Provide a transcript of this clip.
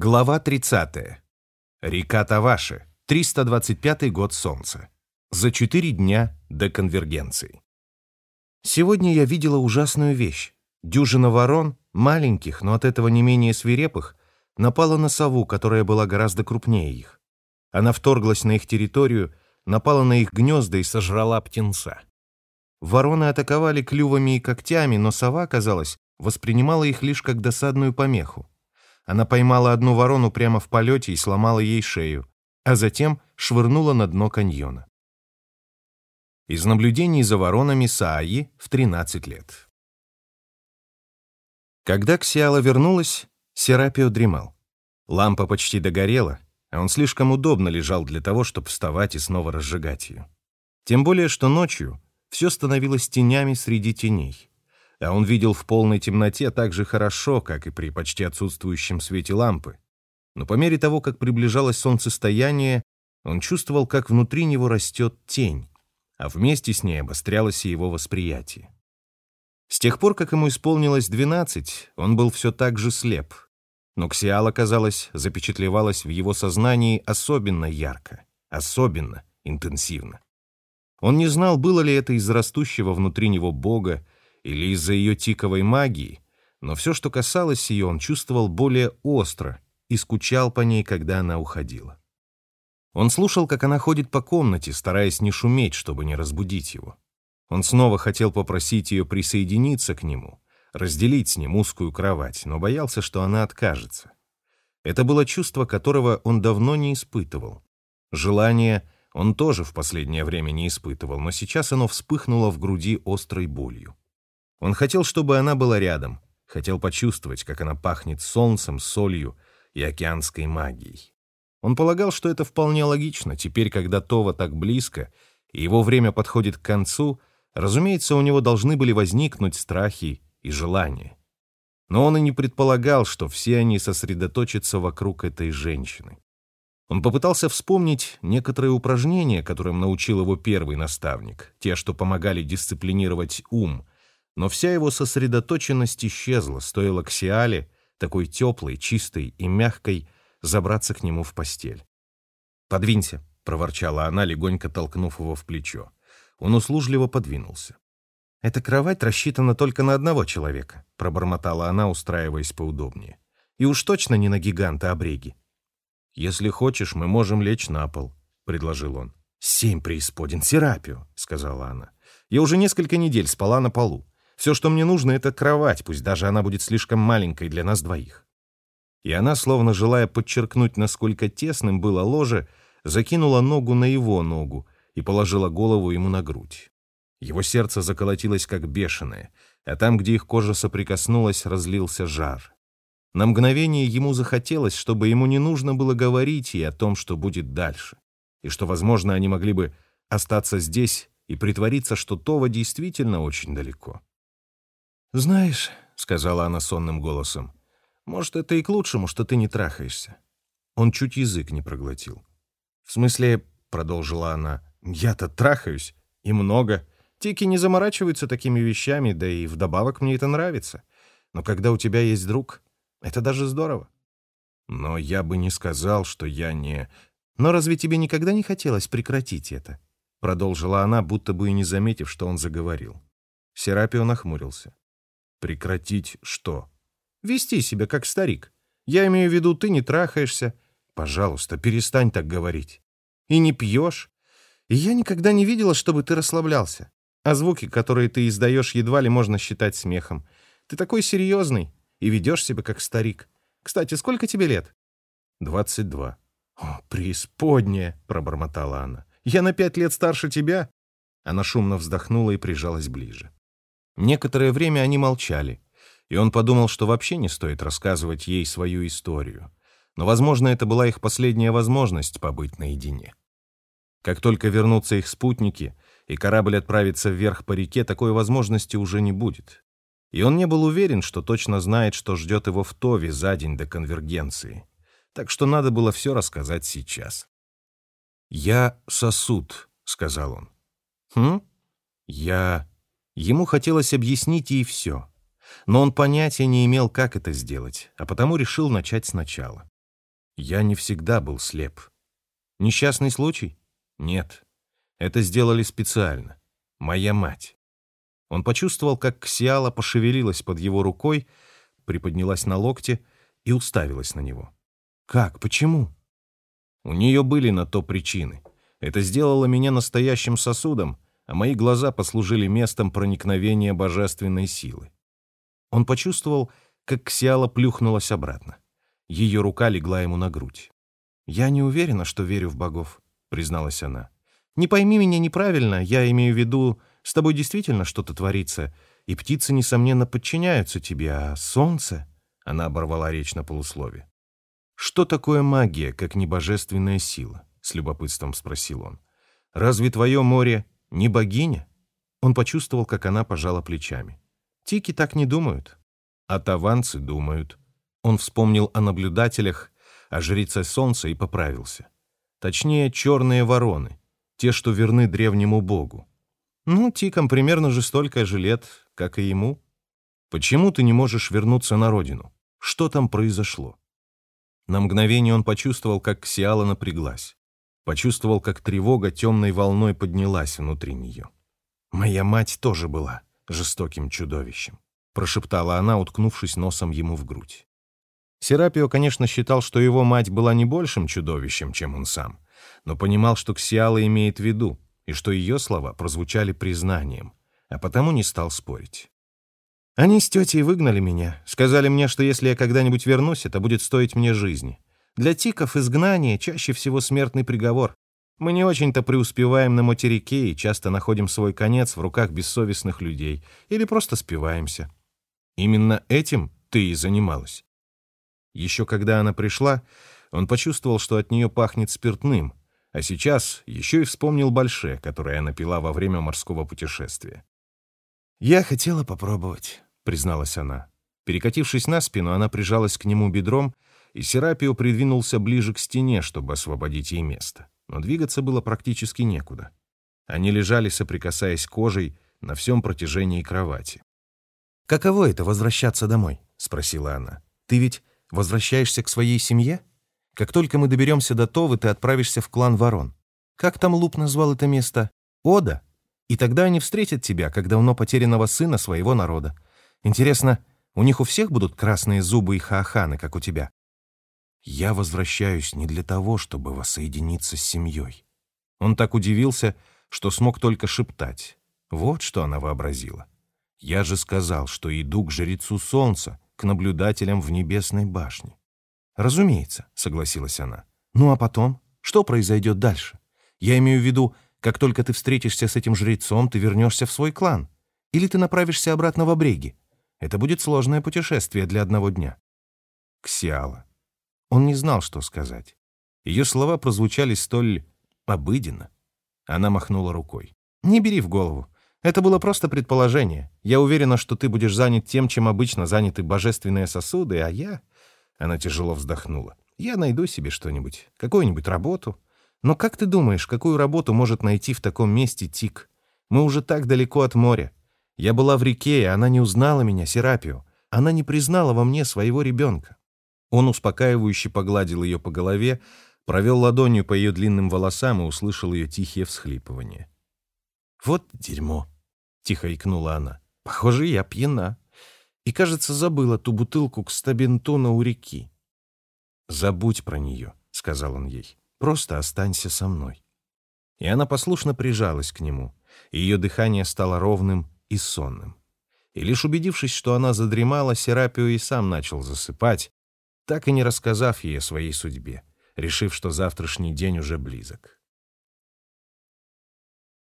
Глава 30. Река Таваши. 325 год Солнца. За четыре дня до конвергенции. Сегодня я видела ужасную вещь. Дюжина ворон, маленьких, но от этого не менее свирепых, напала на сову, которая была гораздо крупнее их. Она вторглась на их территорию, напала на их гнезда и сожрала птенца. Вороны атаковали клювами и когтями, но сова, казалось, воспринимала их лишь как досадную помеху. Она поймала одну ворону прямо в полете и сломала ей шею, а затем швырнула на дно каньона. Из наблюдений за воронами Сааи в 13 лет. Когда Ксиала вернулась, Серапио дремал. Лампа почти догорела, а он слишком удобно лежал для того, чтобы вставать и снова разжигать ее. Тем более, что ночью все становилось тенями среди теней. А он видел в полной темноте так же хорошо, как и при почти отсутствующем свете лампы. Но по мере того, как приближалось солнцестояние, он чувствовал, как внутри него растет тень, а вместе с ней обострялось и его восприятие. С тех пор, как ему исполнилось 12, он был все так же слеп. Но Ксиала, казалось, запечатлевалась в его сознании особенно ярко, особенно интенсивно. Он не знал, было ли это из-за растущего внутри него Бога или из-за ее тиковой магии, но все, что касалось ее, он чувствовал более остро и скучал по ней, когда она уходила. Он слушал, как она ходит по комнате, стараясь не шуметь, чтобы не разбудить его. Он снова хотел попросить ее присоединиться к нему, разделить с ним узкую кровать, но боялся, что она откажется. Это было чувство, которого он давно не испытывал. Желание — он тоже в последнее время не испытывал, но сейчас оно вспыхнуло в груди острой болью. Он хотел, чтобы она была рядом, хотел почувствовать, как она пахнет солнцем, солью и океанской магией. Он полагал, что это вполне логично, теперь, когда Това так близко, и его время подходит к концу, разумеется, у него должны были возникнуть страхи и желания. Но он и не предполагал, что все они сосредоточатся вокруг этой женщины. Он попытался вспомнить некоторые упражнения, которым научил его первый наставник, те, что помогали дисциплинировать ум, но вся его сосредоточенность исчезла, стоило Ксиале, такой теплой, чистой и мягкой, забраться к нему в постель. «Подвинься», — проворчала она, легонько толкнув его в плечо. Он услужливо подвинулся. «Эта кровать рассчитана только на одного человека», — пробормотала она, устраиваясь поудобнее. «И уж точно не на гиганта Обреги. «Если хочешь, мы можем лечь на пол», — предложил он. «Семь преисподин, Серапио», — сказала она. «Я уже несколько недель спала на полу. Все, что мне нужно, — это кровать, пусть даже она будет слишком маленькой для нас двоих». И она, словно желая подчеркнуть, насколько тесным было ложе, закинула ногу на его ногу и положила голову ему на грудь. Его сердце заколотилось как бешеное, а там, где их кожа соприкоснулась, разлился жар. На мгновение ему захотелось, чтобы ему не нужно было говорить ей о том, что будет дальше, и что, возможно, они могли бы остаться здесь и притвориться, что Това действительно очень далеко. «Знаешь», — сказала она сонным голосом, — «может, это и к лучшему, что ты не трахаешься». Он чуть язык не проглотил. «В смысле», — продолжила она, — «я-то трахаюсь, и много. Тики не заморачиваются такими вещами, да и вдобавок мне это нравится. Но когда у тебя есть друг, это даже здорово. Но я бы не сказал, что я не... Но разве тебе никогда не хотелось прекратить это? Продолжила она, будто бы и не заметив, что он заговорил. Серапио нахмурился. Прекратить что? Вести себя как старик. Я имею в виду, ты не трахаешься. Пожалуйста, перестань так говорить. И не пьешь. И я никогда не видела, чтобы ты расслаблялся. А звуки, которые ты издаешь, едва ли можно считать смехом. Ты такой серьезный, и ведешь себя как старик. Кстати, сколько тебе лет?» «Двадцать два». «О, преисподняя!» — пробормотала она. «Я на пять лет старше тебя?» Она шумно вздохнула и прижалась ближе. Некоторое время они молчали, и он подумал, что вообще не стоит рассказывать ей свою историю. Но, возможно, это была их последняя возможность побыть наедине. Как только вернутся их спутники, и корабль отправится вверх по реке, такой возможности уже не будет. И он не был уверен, что точно знает, что ждет его в Тове за день до конвергенции. Так что надо было все рассказать сейчас. «Я сосуд», — сказал он. «Хм? Я...» Ему хотелось объяснить ей все. Но он понятия не имел, как это сделать, а потому решил начать сначала. Я не всегда был слеп. Несчастный случай? Нет. Это сделали специально. Моя мать. Он почувствовал, как Ксиала пошевелилась под его рукой, приподнялась на локте и уставилась на него. «Как? Почему?» У нее были на то причины. Это сделало меня настоящим сосудом, а мои глаза послужили местом проникновения божественной силы. Он почувствовал, как Ксиала плюхнулась обратно. Ее рука легла ему на грудь. «Я не уверена, что верю в богов», — призналась она. «Не пойми меня неправильно, я имею в виду, с тобой действительно что-то творится, и птицы, несомненно, подчиняются тебе, а солнце...» Она оборвала речь на полуслове. «Что такое магия, как небожественная сила?» — с любопытством спросил он. «Разве твое море не богиня?» Он почувствовал, как она пожала плечами. «Тики так не думают, а таванцы думают». Он вспомнил о наблюдателях, о жрице солнца и поправился. Точнее, черные вороны, те, что верны древнему богу. Ну, Тикам примерно же столько же лет, как и ему. Почему ты не можешь вернуться на родину? Что там произошло? На мгновение он почувствовал, как Ксиала напряглась. Почувствовал, как тревога темной волной поднялась внутри нее. «Моя мать тоже была жестоким чудовищем», — прошептала она, уткнувшись носом ему в грудь. Серапио, конечно, считал, что его мать была не большим чудовищем, чем он сам, но понимал, что Ксиала имеет в виду, и что ее слова прозвучали признанием, а потому не стал спорить. Они с тетей выгнали меня, сказали мне, что если я когда-нибудь вернусь, это будет стоить мне жизни. Для тиков изгнание чаще всего смертный приговор. Мы не очень-то преуспеваем на материке и часто находим свой конец в руках бессовестных людей или просто спиваемся. Именно этим ты и занималась. Еще когда она пришла, он почувствовал, что от нее пахнет спиртным, а сейчас еще и вспомнил больше, которое она пила во время морского путешествия. «Я хотела попробовать», — призналась она. Перекатившись на спину, она прижалась к нему бедром, и Серапио придвинулся ближе к стене, чтобы освободить ей место. Но двигаться было практически некуда. Они лежали, соприкасаясь кожей, на всем протяжении кровати. «Каково это — возвращаться домой?» — спросила она. «Ты ведь Возвращаешься к своей семье? Как только мы доберемся до Товы, ты отправишься в клан Ворон. Как там Луп назвал это место? Ода? И тогда они встретят тебя, как давно потерянного сына своего народа. Интересно, у них у всех будут красные зубы и хааханы, как у тебя? Я возвращаюсь не для того, чтобы воссоединиться с семьей. Он так удивился, что смог только шептать. Вот что она вообразила. Я же сказал, что иду к жрецу солнца, к наблюдателям в небесной башне. «Разумеется», — согласилась она. «Ну а потом? Что произойдет дальше? Я имею в виду, как только ты встретишься с этим жрецом, ты вернешься в свой клан. Или ты направишься обратно в обреги. Это будет сложное путешествие для одного дня». Ксиала. Он не знал, что сказать. Ее слова прозвучали столь обыденно. Она махнула рукой. «Не бери в голову. Это было просто предположение. Я уверена, что ты будешь занят тем, чем обычно заняты божественные сосуды, а я...» Она тяжело вздохнула. «Я найду себе что-нибудь, какую-нибудь работу. Но как ты думаешь, какую работу может найти в таком месте Тик? Мы уже так далеко от моря. Я была в реке, и она не узнала меня, Серапио. Она не признала во мне своего ребенка». Он успокаивающе погладил ее по голове, провел ладонью по ее длинным волосам и услышал ее тихие всхлипывания. «Вот дерьмо!» — тихо икнула она. «Похоже, я пьяна. И, кажется, забыла ту бутылку к стабентуна у реки». «Забудь про нее», — сказал он ей. «Просто останься со мной». И она послушно прижалась к нему. Ее дыхание стало ровным и сонным. И лишь убедившись, что она задремала, Серапио и сам начал засыпать, так и не рассказав ей о своей судьбе, решив, что завтрашний день уже близок.